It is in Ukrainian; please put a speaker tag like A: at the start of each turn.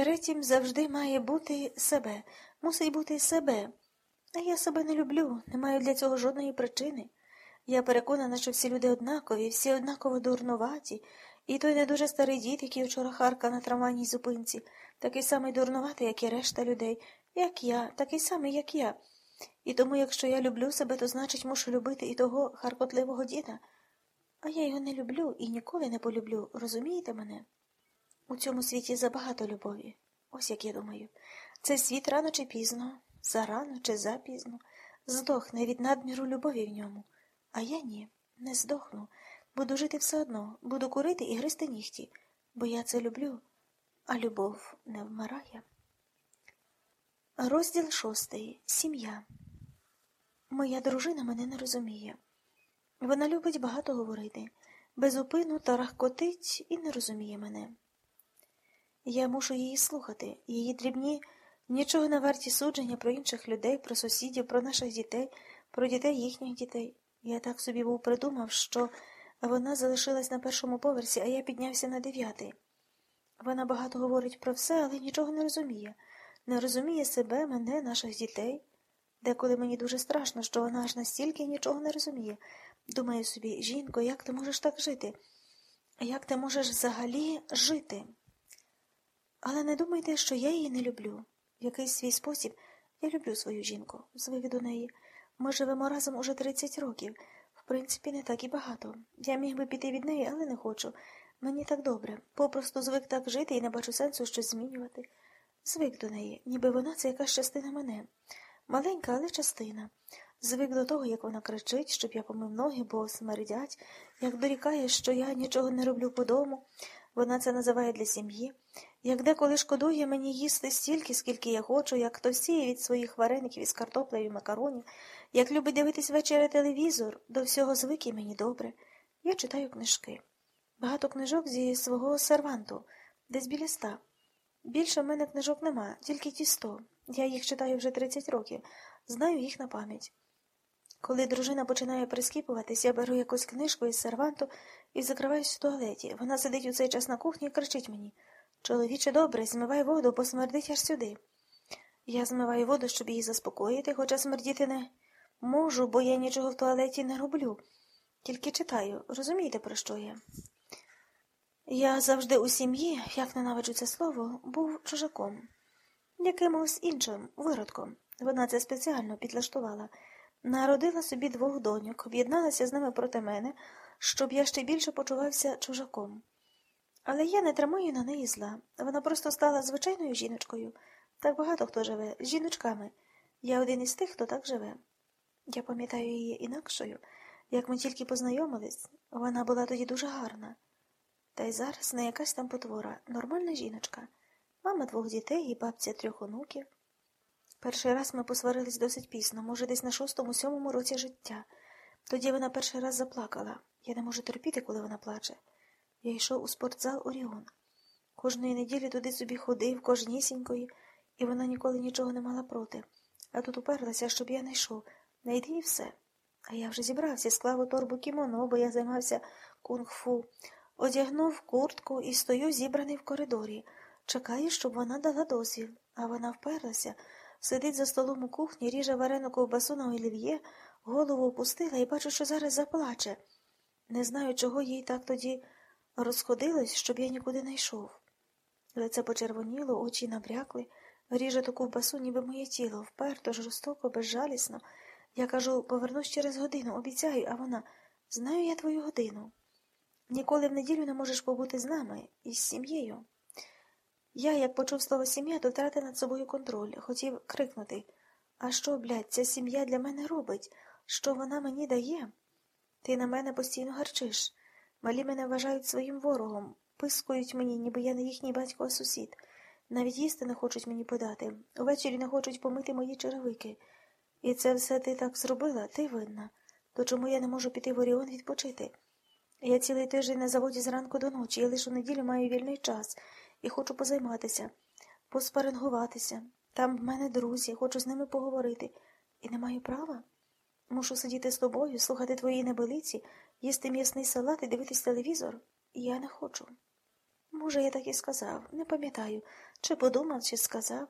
A: Третім завжди має бути себе, мусить бути себе. А я себе не люблю, не маю для цього жодної причини. Я переконана, що всі люди однакові, всі однаково дурнуваті, і той не дуже старий дід, який вчора харка на трамвайній зупинці, такий самий дурнуватий, як і решта людей, як я, такий самий, як я. І тому, якщо я люблю себе, то значить мушу любити і того харкотливого діда. А я його не люблю і ніколи не полюблю, розумієте мене? У цьому світі забагато любові. Ось як я думаю. Цей світ рано чи пізно, зарано чи запізно, здохне від надміру любові в ньому. А я ні, не здохну. Буду жити все одно, буду курити і гризти нігті, бо я це люблю, а любов не вмирає. Розділ шостий. Сім'я. Моя дружина мене не розуміє. Вона любить багато говорити, безупину тарахкотить і не розуміє мене. Я мушу її слухати, її дрібні, нічого не варті судження про інших людей, про сусідів, про наших дітей, про дітей їхніх дітей. Я так собі був придумав, що вона залишилась на першому поверсі, а я піднявся на дев'ятий. Вона багато говорить про все, але нічого не розуміє. Не розуміє себе, мене, наших дітей. Деколи мені дуже страшно, що вона аж настільки нічого не розуміє. Думаю собі, жінко, як ти можеш так жити? Як ти можеш взагалі жити? Але не думайте, що я її не люблю. В якийсь свій спосіб я люблю свою жінку, звик до неї. Ми живемо разом уже 30 років. В принципі, не так і багато. Я міг би піти від неї, але не хочу. Мені так добре. Попросту звик так жити і не бачу сенсу щось змінювати. Звик до неї, ніби вона це якась частина мене. Маленька, але частина. Звик до того, як вона кричить, щоб я помив ноги, бо смердять, як дорікає, що я нічого не роблю по дому. Вона це називає для сім'ї. Як деколи шкодує мені їсти стільки, скільки я хочу, як хто сіє від своїх вареників із картоплею і макаронів, як любить дивитись ввечері телевізор, до всього звик і мені добре. Я читаю книжки. Багато книжок зі свого серванту, десь біля ста. Більше в мене книжок нема, тільки ті сто. Я їх читаю вже 30 років, знаю їх на пам'ять. Коли дружина починає прискіпуватись, я беру якусь книжку із серванту і закриваюсь в туалеті. Вона сидить у цей час на кухні і кричить мені Чоловіче, добре, змивай воду, бо смердить аж сюди. Я змиваю воду, щоб її заспокоїти, хоча смердіти не можу, бо я нічого в туалеті не роблю. Тільки читаю, розумієте, про що я? Я завжди у сім'ї, як ненавиджу це слово, був чужаком, якимось іншим виродком. Вона це спеціально підлаштувала. Народила собі двох доньок, об'єдналася з ними проти мене, щоб я ще більше почувався чужаком. Але я не тримаю на неї зла. Вона просто стала звичайною жіночкою. Так багато хто живе, з жіночками. Я один із тих, хто так живе. Я пам'ятаю її інакшою. Як ми тільки познайомились, вона була тоді дуже гарна. Та й зараз не якась там потвора, нормальна жіночка, мама двох дітей і бабця трьох онуків. Перший раз ми посварились досить пізно, може, десь на шостому-сьомому році життя. Тоді вона перший раз заплакала. Я не можу терпіти, коли вона плаче. Я йшов у спортзал Оріон. Кожної неділі туди собі ходив, кожнісінької, і вона ніколи нічого не мала проти. А тут уперлася, щоб я не йшов. Не і все. А я вже зібрався, склав у торбу кімоно, бо я займався кунг-фу. Одягнув куртку і стою зібраний в коридорі. Чекаю, щоб вона дала дозвіл, а вона вперлася, сидить за столом у кухні, ріже варену ковбасу на олів'є, голову опустила і бачу, що зараз заплаче. Не знаю, чого їй так тоді розходилось, щоб я нікуди не йшов. Лице почервоніло, очі набрякли, ріже ту ковбасу, ніби моє тіло, вперто, жорстоко, безжалісно. Я кажу, повернусь через годину, обіцяю, а вона знаю я твою годину. Ніколи в неділю не можеш побути з нами із сім'єю. Я, як почув слово сім'я, то втратив над собою контроль, хотів крикнути А що, блядь, ця сім'я для мене робить? Що вона мені дає? Ти на мене постійно гарчиш. Малі мене вважають своїм ворогом, пискують мені, ніби я не їхній батько, а сусід. Навіть їсти не хочуть мені подати. Увечері не хочуть помити мої черевики. І це все ти так зробила, ти винна. То чому я не можу піти в Оріон відпочити? Я цілий тиждень на заводі зранку до ночі, я лише у неділю маю вільний час і хочу позайматися, поспарингуватися. Там в мене друзі, хочу з ними поговорити. І не маю права. Мушу сидіти з тобою, слухати твої небелиці, їсти м'ясний салат і дивитись телевізор. Я не хочу. Може, я так і сказав, не пам'ятаю. Чи подумав, чи сказав.